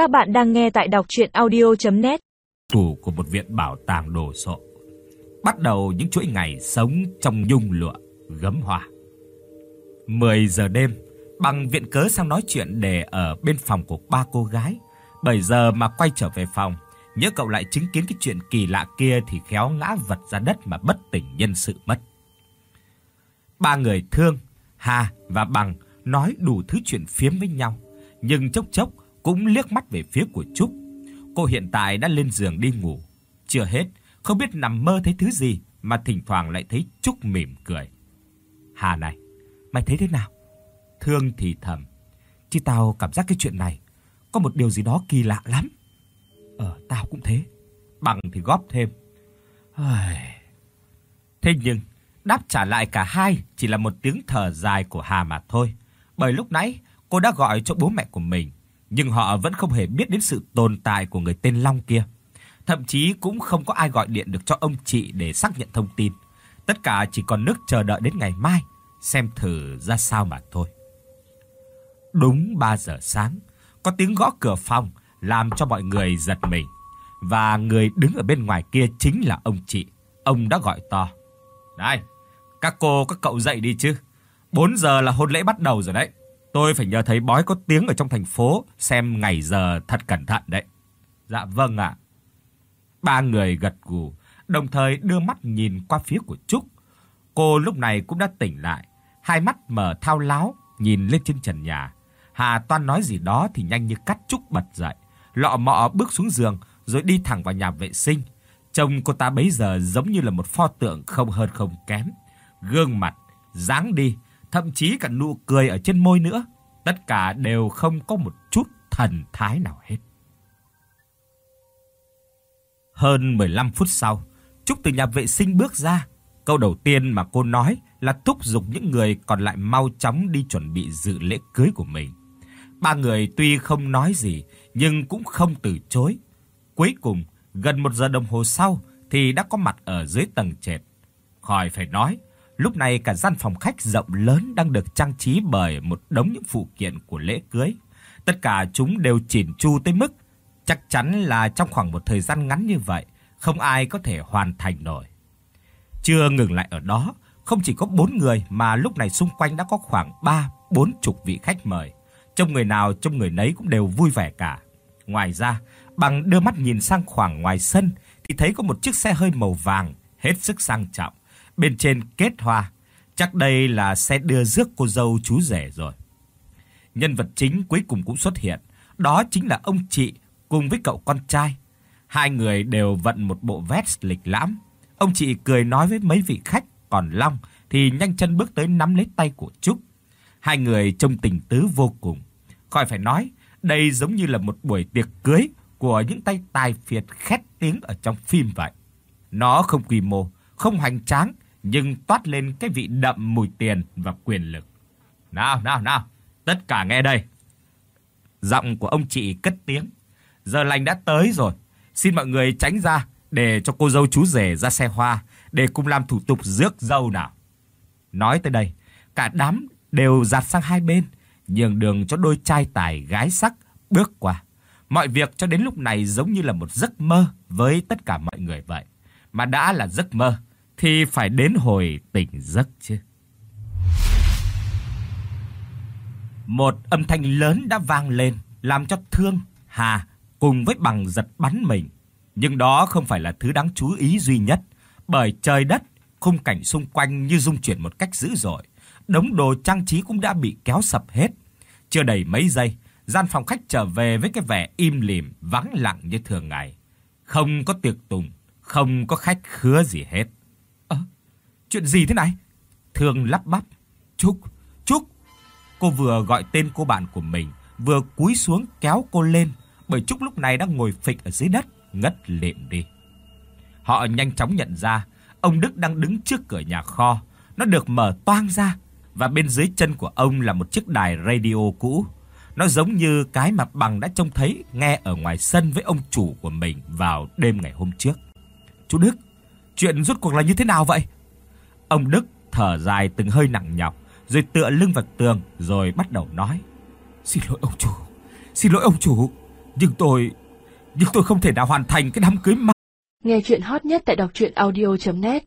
Các bạn đang nghe tại đọc audio net Tủ của một viện bảo tàng đồ sộ. Bắt đầu những chuỗi ngày sống trong nhung lụa, gấm hoa. 10 giờ đêm, bằng viện cớ sang nói chuyện để ở bên phòng của ba cô gái. 7 giờ mà quay trở về phòng, nhớ cậu lại chứng kiến cái chuyện kỳ lạ kia thì khéo ngã vật ra đất mà bất tỉnh nhân sự mất. Ba người thương, Hà và Bằng nói đủ thứ chuyện phiếm với nhau, nhưng chốc chốc cũng liếc mắt về phía của Trúc. Cô hiện tại đã lên giường đi ngủ, chưa hết, không biết nằm mơ thấy thứ gì mà thỉnh thoảng lại thấy Trúc mỉm cười. "Hà này, mày thấy thế nào?" Thương thì thầm, "Chứ tao cảm giác cái chuyện này có một điều gì đó kỳ lạ lắm." "Ờ, tao cũng thế." Bằng thì góp thêm. Thế nhưng đáp trả lại cả hai chỉ là một tiếng thở dài của Hà mà thôi, bởi lúc nãy cô đã gọi cho bố mẹ của mình nhưng họ vẫn không hề biết đến sự tồn tại của người tên Long kia. Thậm chí cũng không có ai gọi điện được cho ông chị để xác nhận thông tin. Tất cả chỉ còn nước chờ đợi đến ngày mai xem thử ra sao mà thôi. Đúng 3 giờ sáng, có tiếng gõ cửa phòng làm cho mọi người giật mình. Và người đứng ở bên ngoài kia chính là ông chị. Ông đã gọi to. "Này, các cô các cậu dậy đi chứ. 4 giờ là hôn lễ bắt đầu rồi đấy." Tôi phải nhờ thấy bói có tiếng ở trong thành phố xem ngày giờ thật cẩn thận đấy. Dạ vâng ạ. Ba người gật gù, đồng thời đưa mắt nhìn qua phía của Trúc. Cô lúc này cũng đã tỉnh lại, hai mắt mở thao láo nhìn lên trên trần nhà. Hà Toan nói gì đó thì nhanh như cắt Trúc bật dậy, lọ mọ bước xuống giường rồi đi thẳng vào nhà vệ sinh. Trông cô ta bấy giờ giống như là một pho tượng không hơn không kém. Gương mặt, dáng đi thậm chí cả nụ cười ở trên môi nữa, tất cả đều không có một chút thần thái nào hết. Hơn 15 phút sau, Trúc từ nhà vệ sinh bước ra, câu đầu tiên mà cô nói là thúc giục những người còn lại mau chóng đi chuẩn bị dự lễ cưới của mình. Ba người tuy không nói gì nhưng cũng không từ chối. Cuối cùng, gần một giờ đồng hồ sau thì đã có mặt ở dưới tầng trệt. Khỏi phải nói, Lúc này cả gian phòng khách rộng lớn đang được trang trí bởi một đống những phụ kiện của lễ cưới. Tất cả chúng đều chỉn chu tới mức chắc chắn là trong khoảng một thời gian ngắn như vậy, không ai có thể hoàn thành nổi. Chưa ngừng lại ở đó, không chỉ có bốn người mà lúc này xung quanh đã có khoảng 3, 4 chục vị khách mời. trong người nào trong người nấy cũng đều vui vẻ cả. Ngoài ra, bằng đưa mắt nhìn sang khoảng ngoài sân thì thấy có một chiếc xe hơi màu vàng hết sức sang trọng bên trên kết hoa. Chắc đây là sẽ đưa rước cô dâu chú rể rồi. Nhân vật chính cuối cùng cũng xuất hiện, đó chính là ông chị cùng với cậu con trai. Hai người đều vận một bộ vest lịch lãm. Ông chị cười nói với mấy vị khách, còn Long thì nhanh chân bước tới nắm lấy tay của Trúc. Hai người trông tình tứ vô cùng. Khỏi phải nói, đây giống như là một buổi tiệc cưới của những tay tài phiệt khét tiếng ở trong phim vậy. Nó không quy mô, không hoành tráng nhưng toát lên cái vị đậm mùi tiền và quyền lực. Nào, nào, nào, tất cả nghe đây. Giọng của ông chị cất tiếng. Giờ lành đã tới rồi, xin mọi người tránh ra để cho cô dâu chú rể ra xe hoa để cùng làm thủ tục rước dâu nào. Nói tới đây, cả đám đều dạt sang hai bên, nhường đường cho đôi trai tài gái sắc bước qua. Mọi việc cho đến lúc này giống như là một giấc mơ với tất cả mọi người vậy. Mà đã là giấc mơ thì phải đến hồi tỉnh giấc chứ. Một âm thanh lớn đã vang lên, làm cho Thương, Hà cùng với Bằng giật bắn mình. Nhưng đó không phải là thứ đáng chú ý duy nhất, bởi trời đất, khung cảnh xung quanh như rung chuyển một cách dữ dội, đống đồ trang trí cũng đã bị kéo sập hết. Chưa đầy mấy giây, gian phòng khách trở về với cái vẻ im lìm, vắng lặng như thường ngày. Không có tiệc tùng, không có khách khứa gì hết. Chuyện gì thế này? Thương lắp bắp. Trúc, Trúc. Cô vừa gọi tên cô bạn của mình, vừa cúi xuống kéo cô lên, bởi Trúc lúc này đang ngồi phịch ở dưới đất, ngất lịm đi. Họ nhanh chóng nhận ra, ông Đức đang đứng trước cửa nhà kho, nó được mở toang ra và bên dưới chân của ông là một chiếc đài radio cũ. Nó giống như cái mà Bằng đã trông thấy nghe ở ngoài sân với ông chủ của mình vào đêm ngày hôm trước. "Chú Đức, chuyện rốt cuộc là như thế nào vậy?" Ông Đức thở dài từng hơi nặng nhọc, rồi tựa lưng vào tường rồi bắt đầu nói: "Xin lỗi ông chủ, xin lỗi ông chủ, Nhưng tôi nhưng tôi không thể nào hoàn thành cái đám cưới ma. Nghe chuyện hot nhất tại đọc audio net